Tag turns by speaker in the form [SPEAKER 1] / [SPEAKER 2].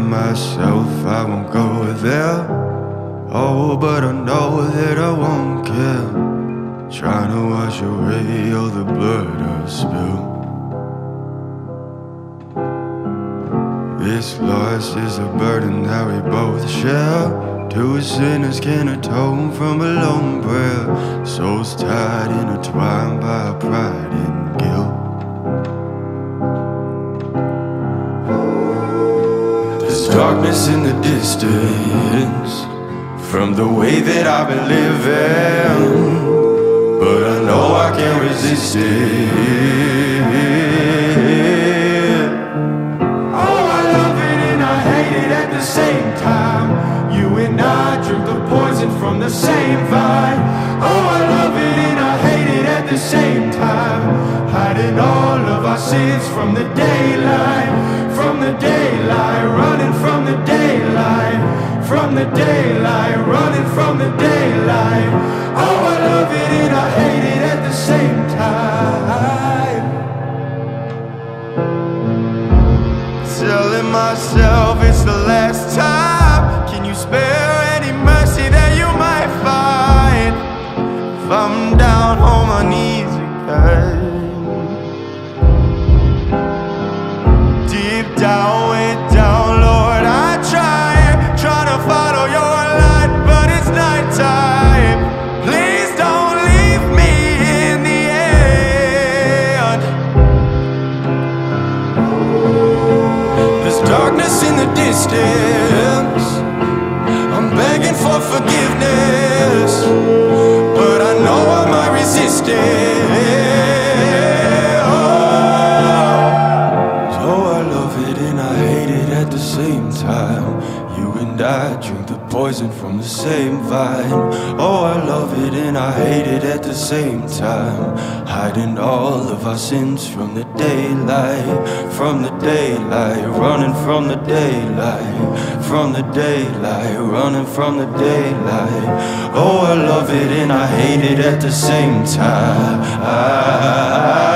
[SPEAKER 1] Myself I won't go there. Oh, but I know that I won't care. Trying to wash away all the blood I've spilled. This loss is a burden that we both share. Two sinners can atone from a lone prayer. Souls tied, intertwined by pride and guilt. Darkness in the distance from the way that I've been living, but I know I can't resist it.
[SPEAKER 2] Oh, I love it and I hate it at the same time. You and I drink the poison from the same vine. Oh, I love it and I hate it at the same time. Hiding all of our sins from the daylight, from the daylight, running from the daylight, from the daylight, running from the daylight. Oh, I love it and I hate it at the same time.
[SPEAKER 1] Telling myself it's the last time. Can you spare any mercy that you might find? If I'm down on my knees again. I'm begging for forgiveness, poison from the same vine. Oh, I love it and I hate it at the same time. Hiding all of our sins from the daylight, from the daylight, running from the daylight, from the daylight, running from the daylight. Oh, I love it and I hate it at the same time.